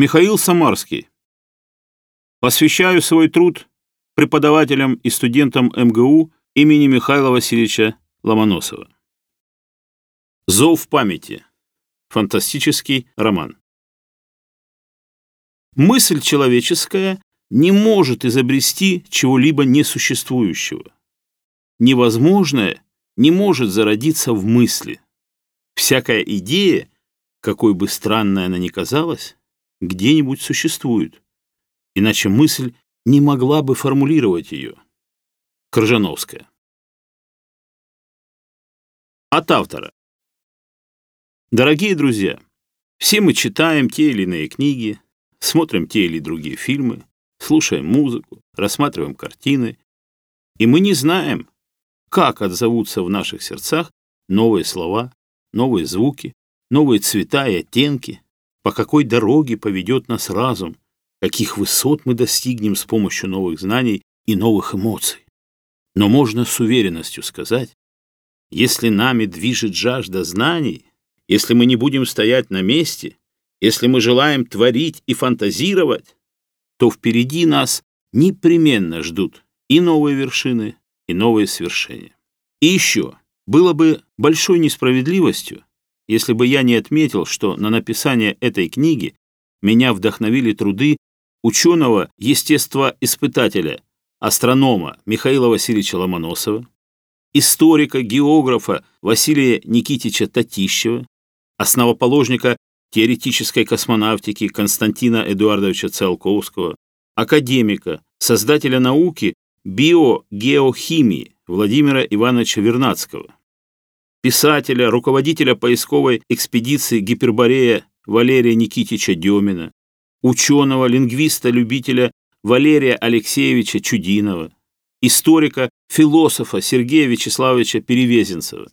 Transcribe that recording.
Михаил Самарский. Посвящаю свой труд преподавателям и студентам МГУ имени Михаила Васильевича Ломоносова. «Зов памяти» — фантастический роман. Мысль человеческая не может изобрести чего-либо несуществующего. Невозможное не может зародиться в мысли. Всякая идея, какой бы странной она ни казалась, где-нибудь существует. Иначе мысль не могла бы формулировать ее. Коржановская. От автора. Дорогие друзья, все мы читаем те или иные книги, смотрим те или другие фильмы, слушаем музыку, рассматриваем картины, и мы не знаем, как отзовутся в наших сердцах новые слова, новые звуки, новые цвета и оттенки, по какой дороге поведет нас разум, каких высот мы достигнем с помощью новых знаний и новых эмоций. Но можно с уверенностью сказать, если нами движет жажда знаний, если мы не будем стоять на месте, если мы желаем творить и фантазировать, то впереди нас непременно ждут и новые вершины, и новые свершения. И еще, было бы большой несправедливостью, если бы я не отметил, что на написание этой книги меня вдохновили труды ученого-естествоиспытателя, астронома Михаила Васильевича Ломоносова, историка, географа Василия Никитича Татищева, основоположника теоретической космонавтики Константина Эдуардовича Циолковского, академика, создателя науки биогеохимии Владимира Ивановича Вернадского писателя, руководителя поисковой экспедиции Гиперборея Валерия Никитича Демина, ученого, лингвиста-любителя Валерия Алексеевича Чудинова, историка, философа Сергея Вячеславовича Перевезенцева.